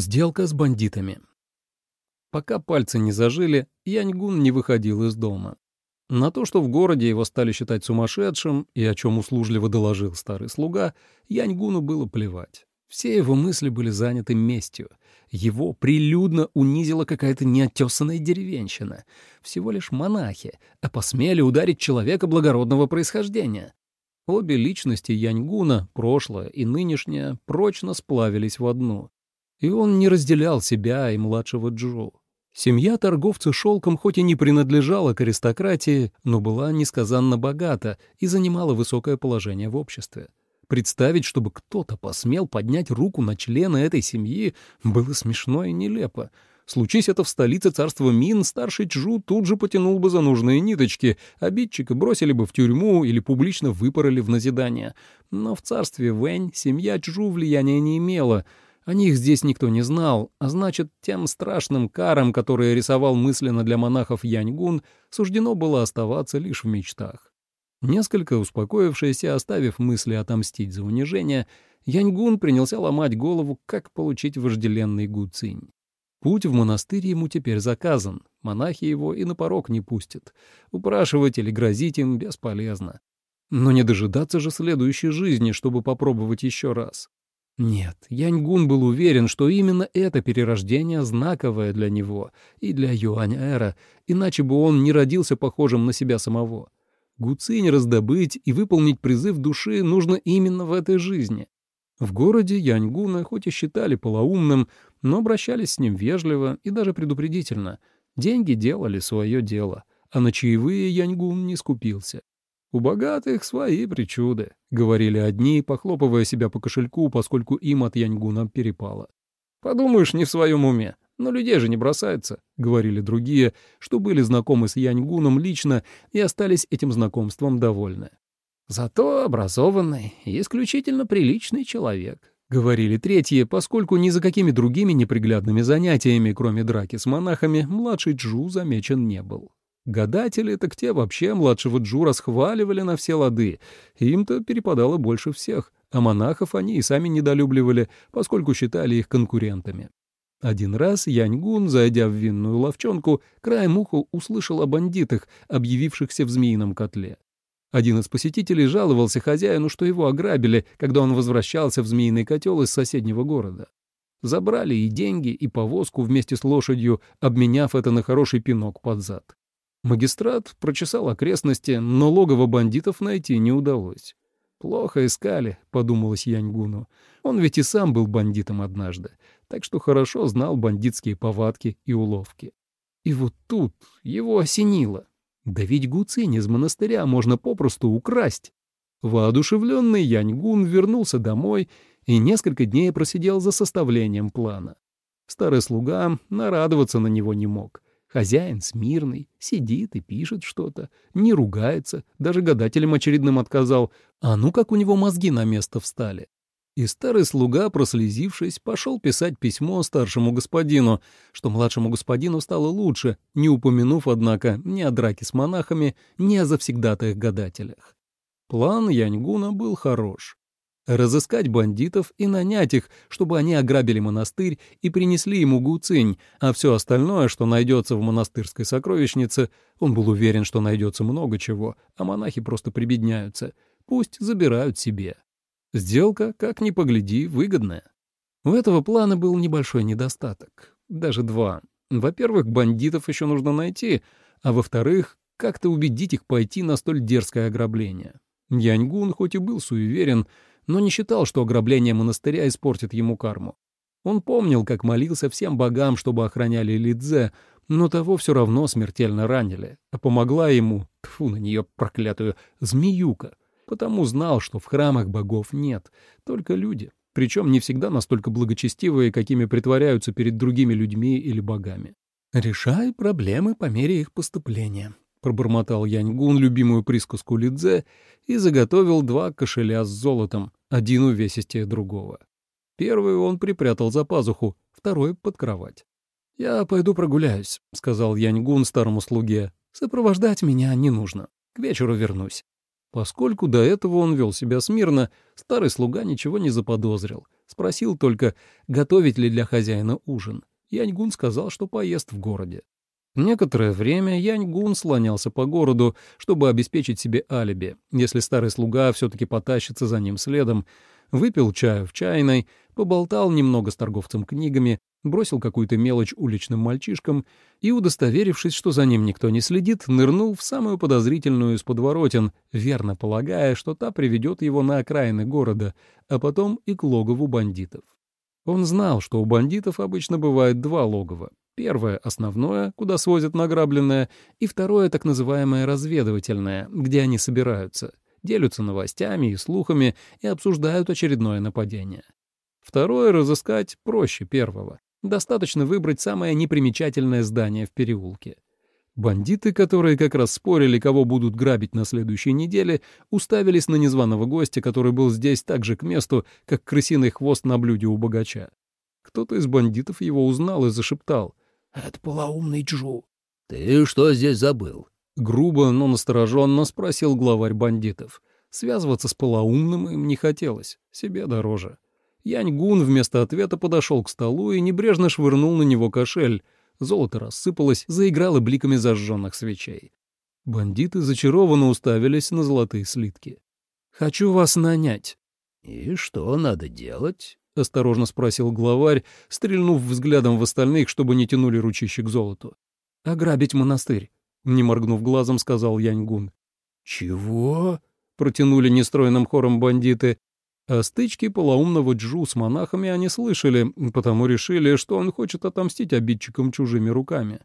Сделка с бандитами. Пока пальцы не зажили, Яньгун не выходил из дома. На то, что в городе его стали считать сумасшедшим, и о чем услужливо доложил старый слуга, Яньгуну было плевать. Все его мысли были заняты местью. Его прилюдно унизила какая-то неотесанная деревенщина. Всего лишь монахи, а посмели ударить человека благородного происхождения. Обе личности Яньгуна, прошлое и нынешнее, прочно сплавились в одну и он не разделял себя и младшего Джо. Семья торговца шелком хоть и не принадлежала к аристократии, но была несказанно богата и занимала высокое положение в обществе. Представить, чтобы кто-то посмел поднять руку на члена этой семьи, было смешно и нелепо. Случись это в столице царства Мин, старший Чжу тут же потянул бы за нужные ниточки, обидчика бросили бы в тюрьму или публично выпороли в назидание. Но в царстве Вэнь семья Чжу влияния не имела — о них здесь никто не знал, а значит, тем страшным карам, которые рисовал мысленно для монахов Яньгун, суждено было оставаться лишь в мечтах. Несколько успокоившись и оставив мысли отомстить за унижение, Яньгун принялся ломать голову, как получить вожделенный гуцинь. Путь в монастырь ему теперь заказан, монахи его и на порог не пустят. Упрашивать или грозить им бесполезно. Но не дожидаться же следующей жизни, чтобы попробовать еще раз. Нет, Яньгун был уверен, что именно это перерождение знаковое для него и для Юань-Эра, иначе бы он не родился похожим на себя самого. Гуцинь раздобыть и выполнить призыв души нужно именно в этой жизни. В городе Яньгуна хоть и считали полоумным, но обращались с ним вежливо и даже предупредительно. Деньги делали свое дело, а на чаевые Яньгун не скупился. «У богатых свои причуды», — говорили одни, похлопывая себя по кошельку, поскольку им от Яньгуна перепало. «Подумаешь, не в своем уме. Но людей же не бросается», — говорили другие, что были знакомы с Яньгуном лично и остались этим знакомством довольны. «Зато образованный и исключительно приличный человек», — говорили третьи, поскольку ни за какими другими неприглядными занятиями, кроме драки с монахами, младший Джу замечен не был. Гадатели так те вообще младшего Джу расхваливали на все лады, им-то перепадало больше всех, а монахов они и сами недолюбливали, поскольку считали их конкурентами. Один раз Яньгун, зайдя в винную ловчонку, краем уха услышал о бандитах, объявившихся в змеином котле. Один из посетителей жаловался хозяину, что его ограбили, когда он возвращался в змеиный котел из соседнего города. Забрали и деньги, и повозку вместе с лошадью, обменяв это на хороший пинок под зад. Магистрат прочесал окрестности, но логово бандитов найти не удалось. «Плохо искали», — подумалось Яньгуну. Он ведь и сам был бандитом однажды, так что хорошо знал бандитские повадки и уловки. И вот тут его осенило. Да ведь гуцинь из монастыря можно попросту украсть. Воодушевленный Яньгун вернулся домой и несколько дней просидел за составлением плана. Старый слуга нарадоваться на него не мог — Хозяин смирный, сидит и пишет что-то, не ругается, даже гадателям очередным отказал, а ну как у него мозги на место встали. И старый слуга, прослезившись, пошел писать письмо старшему господину, что младшему господину стало лучше, не упомянув, однако, ни о драке с монахами, ни о завсегдатых гадателях. План Яньгуна был хорош разыскать бандитов и нанять их, чтобы они ограбили монастырь и принесли ему гуцинь, а все остальное, что найдется в монастырской сокровищнице, он был уверен, что найдется много чего, а монахи просто прибедняются, пусть забирают себе. Сделка, как ни погляди, выгодная. У этого плана был небольшой недостаток, даже два. Во-первых, бандитов еще нужно найти, а во-вторых, как-то убедить их пойти на столь дерзкое ограбление. Яньгун хоть и был суеверен, но не считал, что ограбление монастыря испортит ему карму. Он помнил, как молился всем богам, чтобы охраняли Лидзе, но того все равно смертельно ранили, а помогла ему, тфу на нее проклятую, змеюка, потому знал, что в храмах богов нет, только люди, причем не всегда настолько благочестивые, какими притворяются перед другими людьми или богами. «Решай проблемы по мере их поступления», — пробормотал Яньгун любимую присказку Лидзе и заготовил два кошеля с золотом, один увесистее другого. Первый он припрятал за пазуху, второй — под кровать. «Я пойду прогуляюсь», — сказал Яньгун старому слуге. «Сопровождать меня не нужно. К вечеру вернусь». Поскольку до этого он вел себя смирно, старый слуга ничего не заподозрил. Спросил только, готовить ли для хозяина ужин. Яньгун сказал, что поест в городе. Некоторое время Яньгун слонялся по городу, чтобы обеспечить себе алиби, если старый слуга все-таки потащится за ним следом, выпил чаю в чайной, поболтал немного с торговцем книгами, бросил какую-то мелочь уличным мальчишкам и, удостоверившись, что за ним никто не следит, нырнул в самую подозрительную из подворотен, верно полагая, что та приведет его на окраины города, а потом и к логову бандитов. Он знал, что у бандитов обычно бывает два логова. Первое — основное, куда свозят награбленное, и второе — так называемое разведывательное, где они собираются, делятся новостями и слухами и обсуждают очередное нападение. Второе — разыскать проще первого. Достаточно выбрать самое непримечательное здание в переулке. Бандиты, которые как раз спорили, кого будут грабить на следующей неделе, уставились на незваного гостя, который был здесь так же к месту, как крысиный хвост на блюде у богача. Кто-то из бандитов его узнал и зашептал. «Это полоумный Джу». «Ты что здесь забыл?» Грубо, но настороженно спросил главарь бандитов. Связываться с полоумным им не хотелось, себе дороже. Янь-гун вместо ответа подошел к столу и небрежно швырнул на него кошель — Золото рассыпалось, заиграло бликами зажженных свечей. Бандиты зачарованно уставились на золотые слитки. «Хочу вас нанять». «И что надо делать?» — осторожно спросил главарь, стрельнув взглядом в остальных, чтобы не тянули ручище к золоту. «Ограбить монастырь», — не моргнув глазом, сказал Яньгун. «Чего?» — протянули нестройным хором бандиты, о стычке полоумного Джу с монахами они слышали, потому решили, что он хочет отомстить обидчикам чужими руками.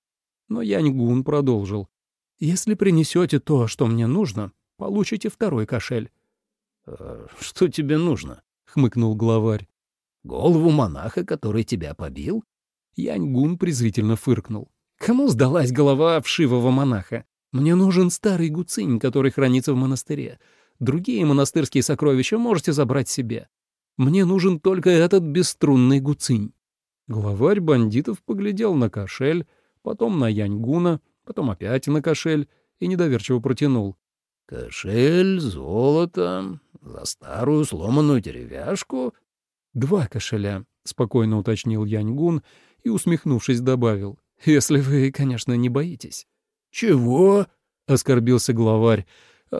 Но Яньгун продолжил. «Если принесете то, что мне нужно, получите второй кошель». «А «Что тебе нужно?» — хмыкнул главарь. «Голову монаха, который тебя побил?» Яньгун презрительно фыркнул. «Кому сдалась голова вшивого монаха? Мне нужен старый гуцинь, который хранится в монастыре. Другие монастырские сокровища можете забрать себе. Мне нужен только этот бесструнный гуцинь». Главарь бандитов поглядел на кошель, потом на Яньгуна, потом опять на кошель и недоверчиво протянул. «Кошель, золото, за старую сломанную деревяшку?» «Два кошеля», — спокойно уточнил Яньгун и, усмехнувшись, добавил. «Если вы, конечно, не боитесь». «Чего?» — оскорбился главарь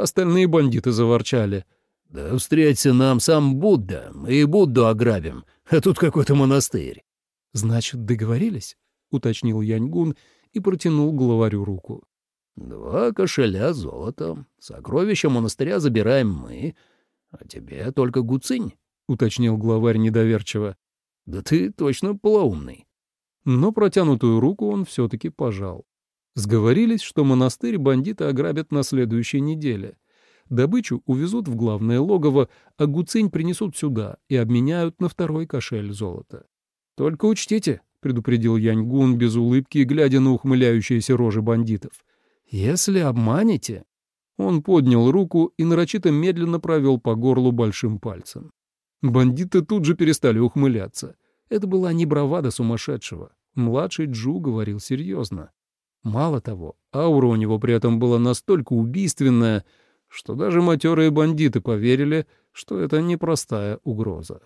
остальные бандиты заворчали. «Да встреться нам сам Будда, мы и Будду ограбим, а тут какой-то монастырь». «Значит, договорились?» — уточнил Яньгун и протянул главарю руку. «Два кошеля золота, сокровища монастыря забираем мы, а тебе только гуцинь», — уточнил главарь недоверчиво. «Да ты точно полоумный». Но протянутую руку он все-таки пожал. Сговорились, что монастырь бандиты ограбят на следующей неделе. Добычу увезут в главное логово, а гуцинь принесут сюда и обменяют на второй кошель золота. «Только учтите», — предупредил Яньгун без улыбки, глядя на ухмыляющиеся рожи бандитов. «Если обманете...» Он поднял руку и нарочито медленно провел по горлу большим пальцем. Бандиты тут же перестали ухмыляться. Это была не бравада сумасшедшего. Младший Джу говорил серьезно. Мало того, аура у него при этом была настолько убийственная, что даже матерые бандиты поверили, что это непростая угроза.